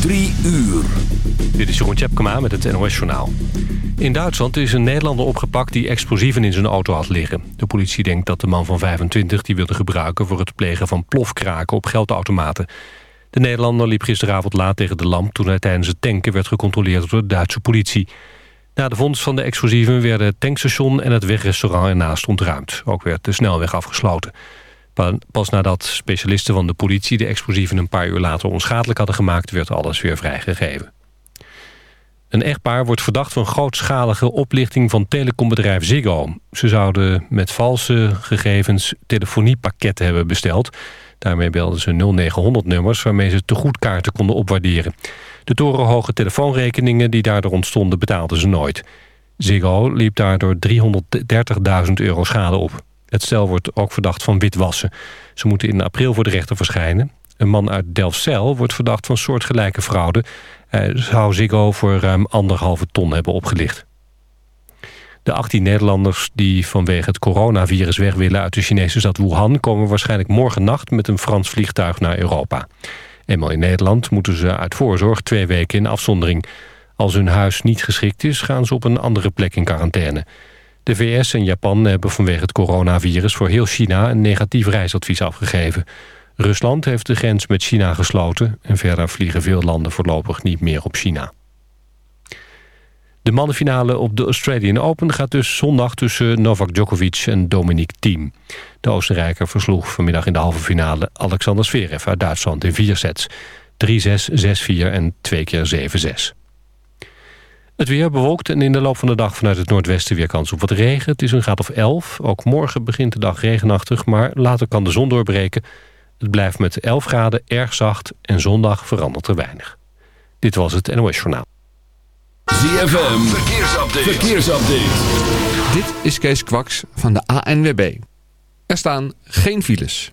Drie uur. Dit is Jeroen Tjepkema met het NOS Journaal. In Duitsland is een Nederlander opgepakt die explosieven in zijn auto had liggen. De politie denkt dat de man van 25 die wilde gebruiken... voor het plegen van plofkraken op geldautomaten. De Nederlander liep gisteravond laat tegen de lamp... toen hij tijdens het tanken werd gecontroleerd door de Duitse politie. Na de vondst van de explosieven werden het tankstation... en het wegrestaurant ernaast ontruimd. Ook werd de snelweg afgesloten. Pas nadat specialisten van de politie de explosieven een paar uur later onschadelijk hadden gemaakt... werd alles weer vrijgegeven. Een echtpaar wordt verdacht van grootschalige oplichting van telecombedrijf Ziggo. Ze zouden met valse gegevens telefoniepakketten hebben besteld. Daarmee belden ze 0900-nummers waarmee ze tegoedkaarten konden opwaarderen. De torenhoge telefoonrekeningen die daardoor ontstonden betaalden ze nooit. Ziggo liep daardoor 330.000 euro schade op. Het stel wordt ook verdacht van witwassen. Ze moeten in april voor de rechter verschijnen. Een man uit Delfzijl wordt verdacht van soortgelijke fraude. Hij zou Ziggo voor ruim anderhalve ton hebben opgelicht. De 18 Nederlanders die vanwege het coronavirus weg willen uit de Chinese stad Wuhan... komen waarschijnlijk morgen nacht met een Frans vliegtuig naar Europa. Eenmaal in Nederland moeten ze uit voorzorg twee weken in afzondering. Als hun huis niet geschikt is, gaan ze op een andere plek in quarantaine. De VS en Japan hebben vanwege het coronavirus voor heel China een negatief reisadvies afgegeven. Rusland heeft de grens met China gesloten... en verder vliegen veel landen voorlopig niet meer op China. De mannenfinale op de Australian Open gaat dus zondag tussen Novak Djokovic en Dominic Thiem. De Oostenrijker versloeg vanmiddag in de halve finale Alexander Zverev uit Duitsland in vier sets. 3-6, 6-4 en 2 keer 7-6. Het weer bewolkt en in de loop van de dag vanuit het noordwesten weer kans op wat regen. Het is een graad of 11. Ook morgen begint de dag regenachtig, maar later kan de zon doorbreken. Het blijft met 11 graden erg zacht en zondag verandert er weinig. Dit was het NOS Journaal. ZFM, verkeersupdate. verkeersupdate. Dit is Kees Kwaks van de ANWB. Er staan geen files.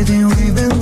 Everything we've been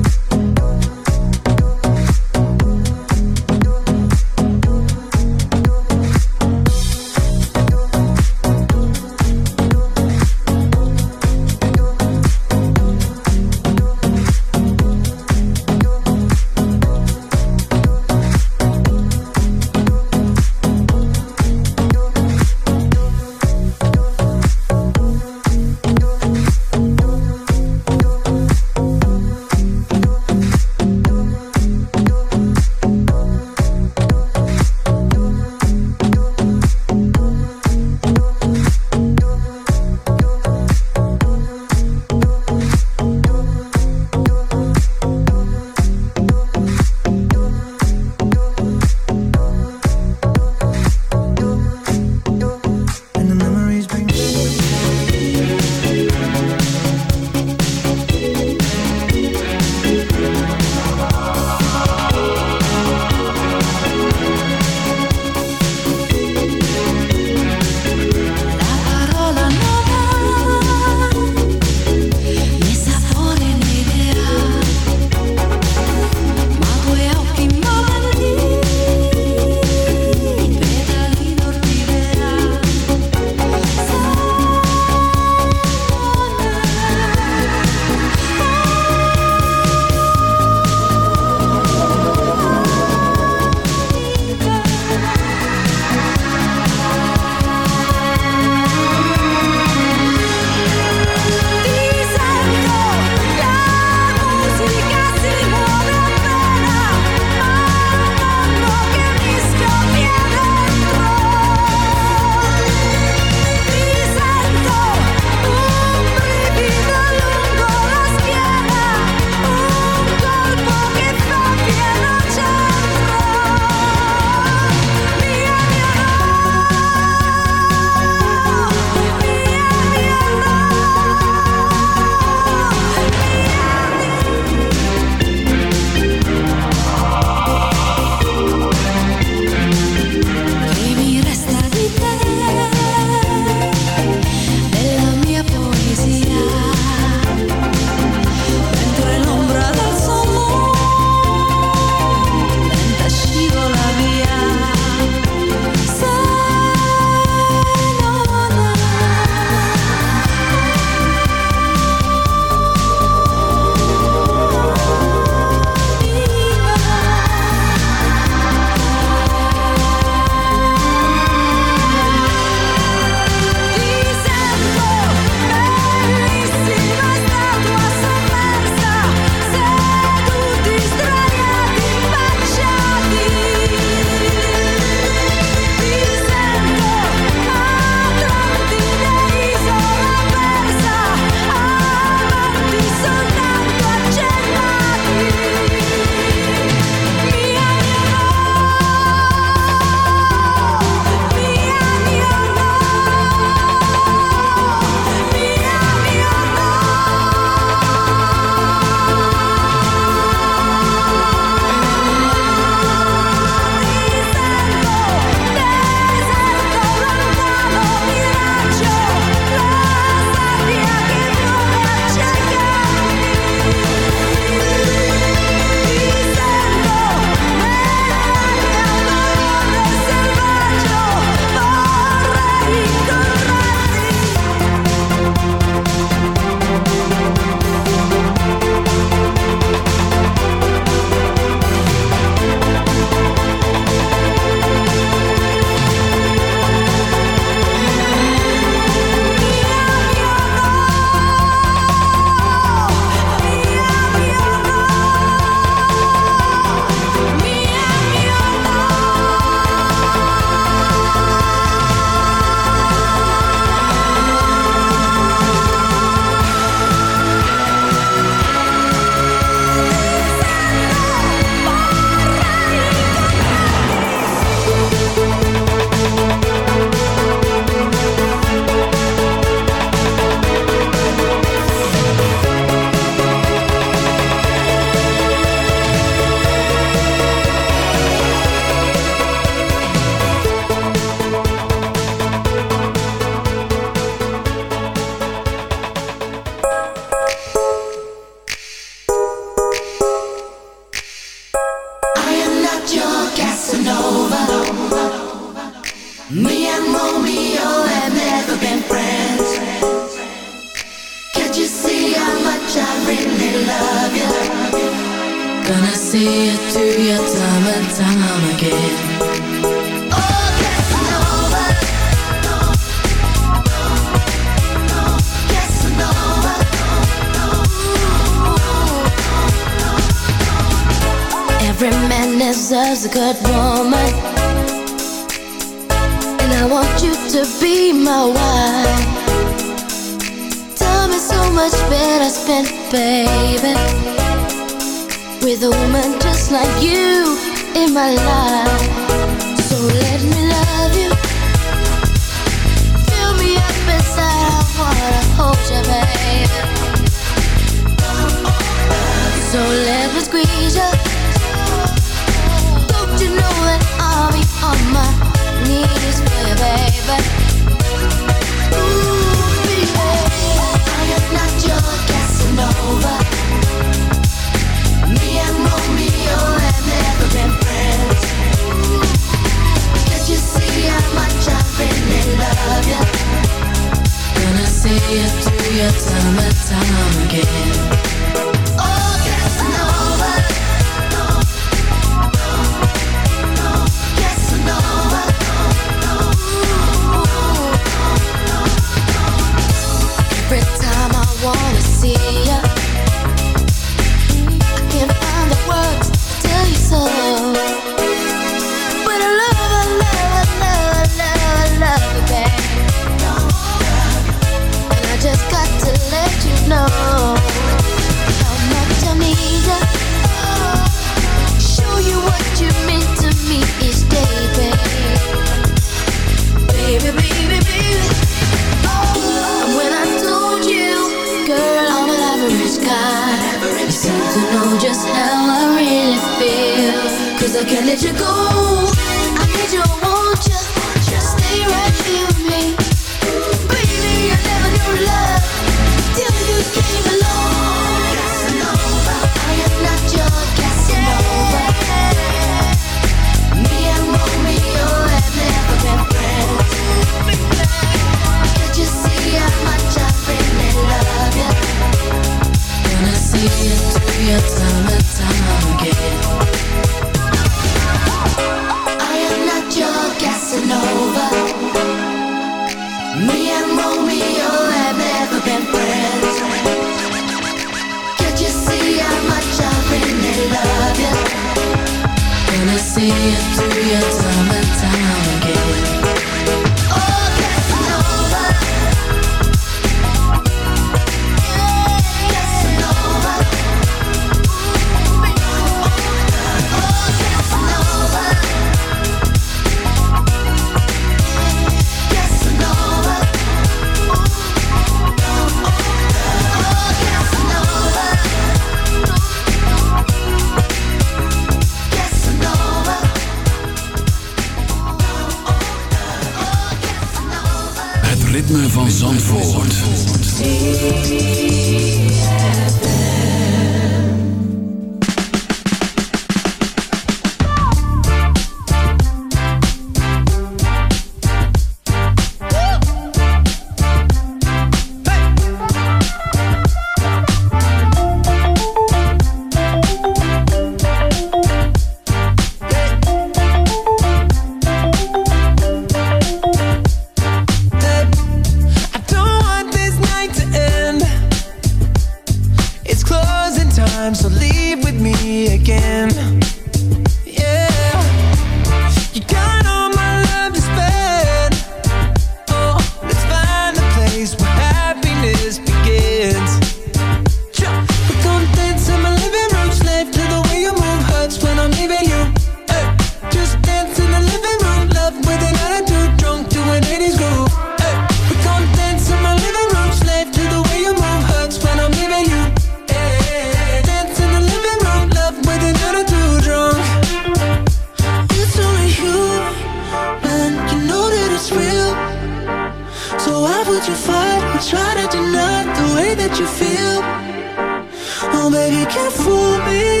Baby, can't fool me.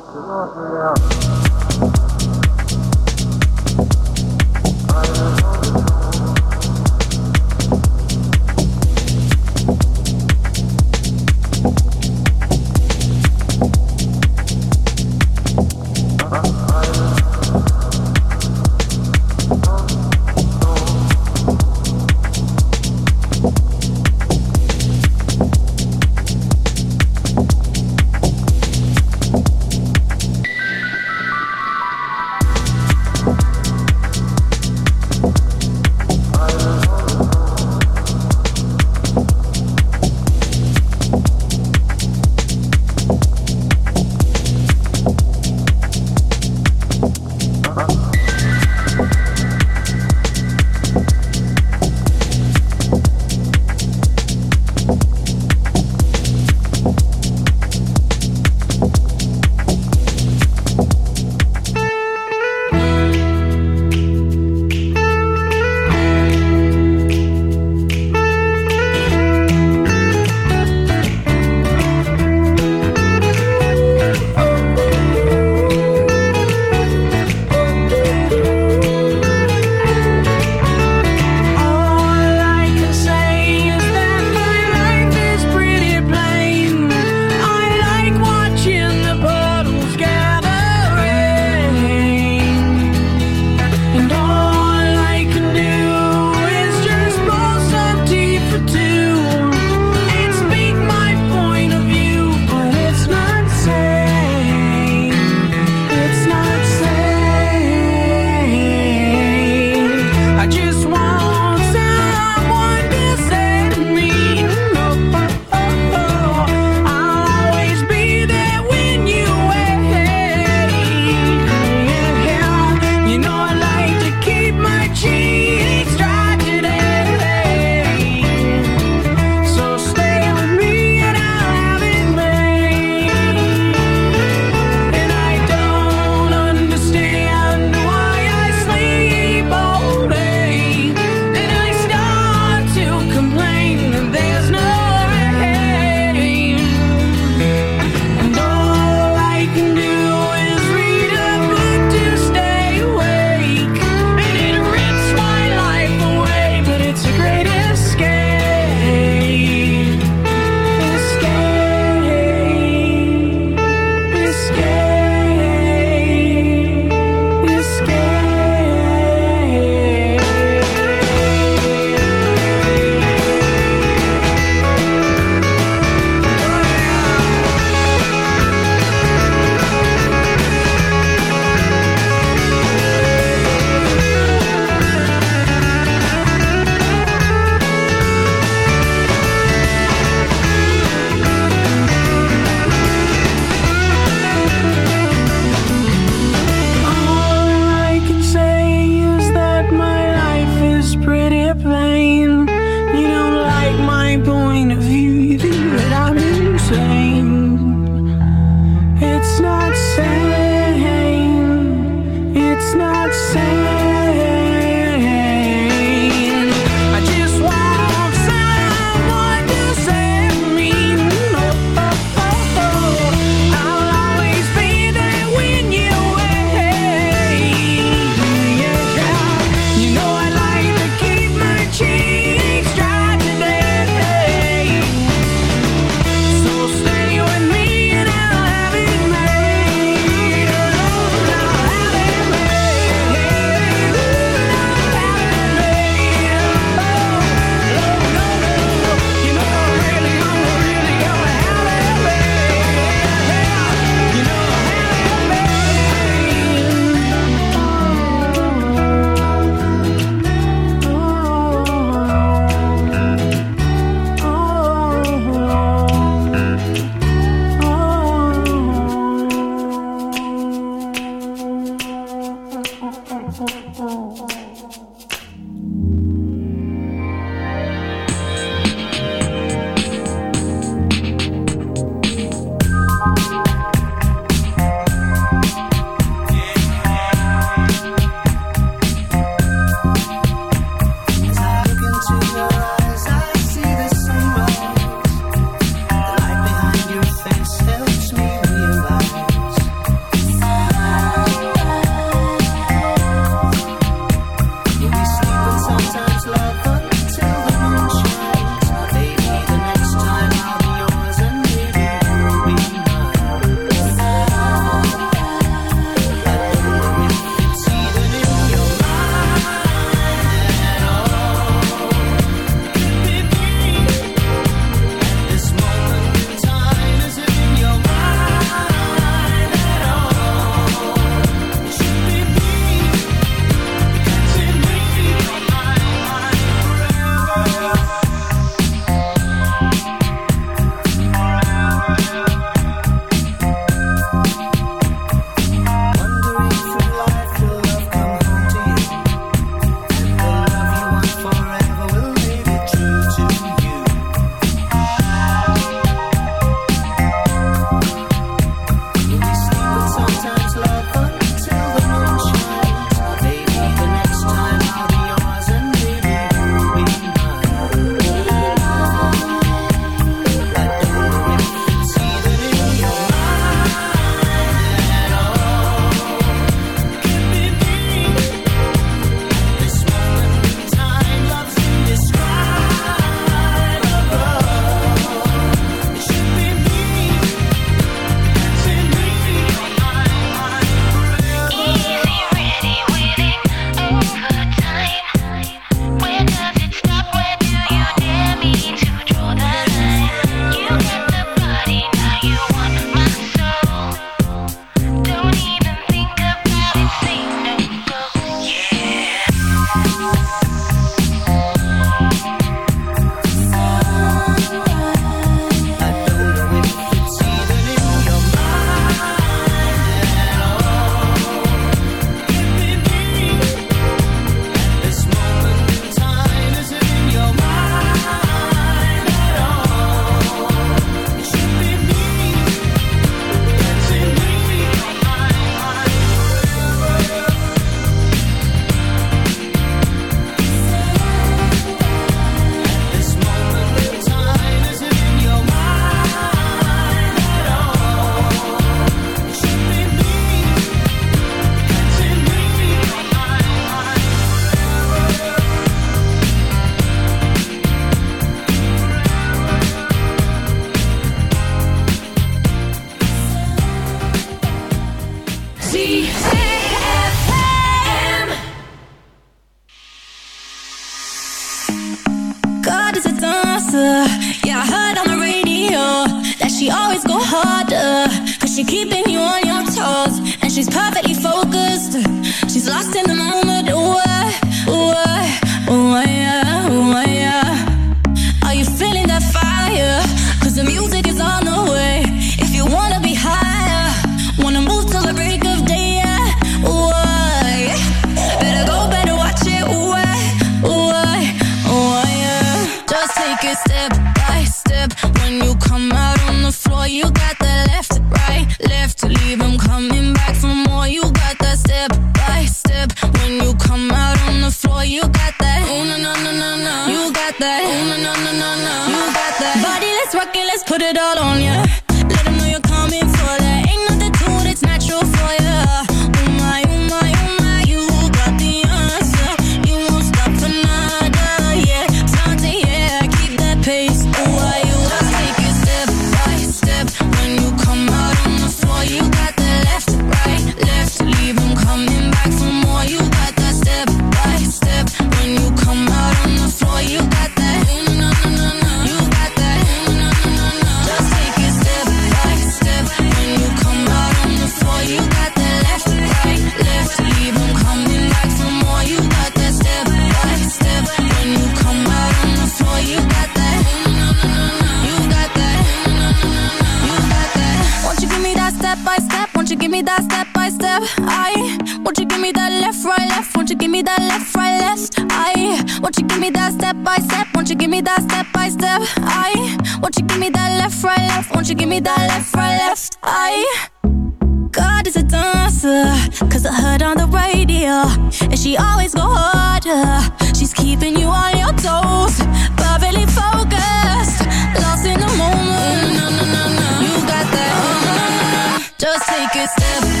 take a step.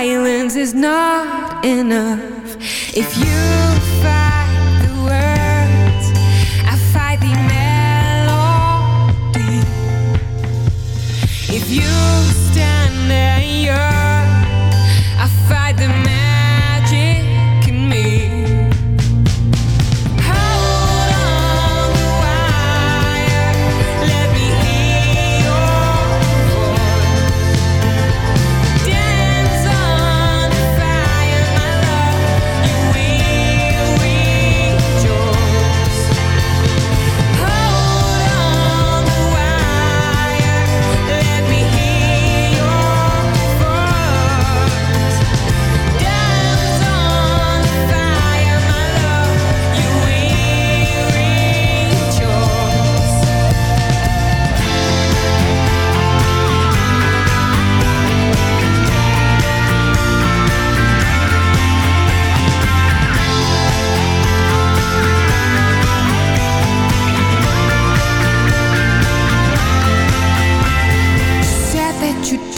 silence is not enough. If you you stand there, you're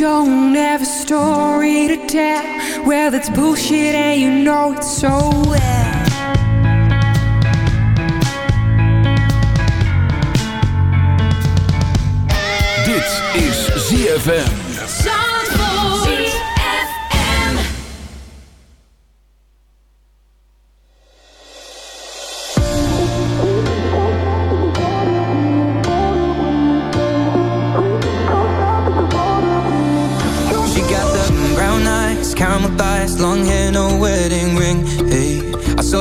don't have a story to tell. Well, that's bullshit, and you know it so well. Dit is ZFM.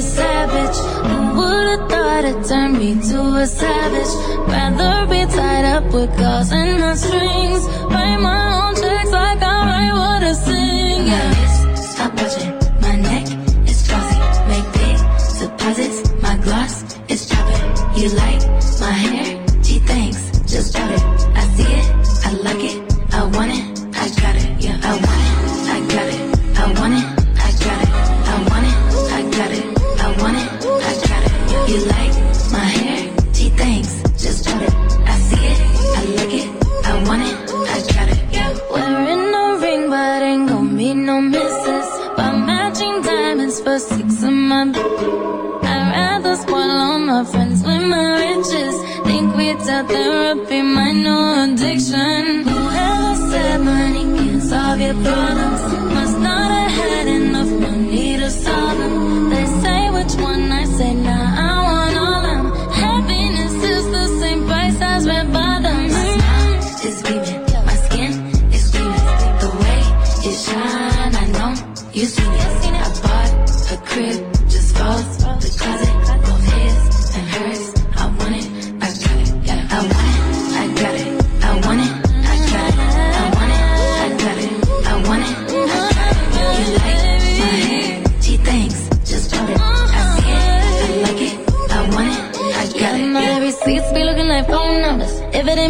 a savage. Who would've thought it turned me to a savage? Nirvana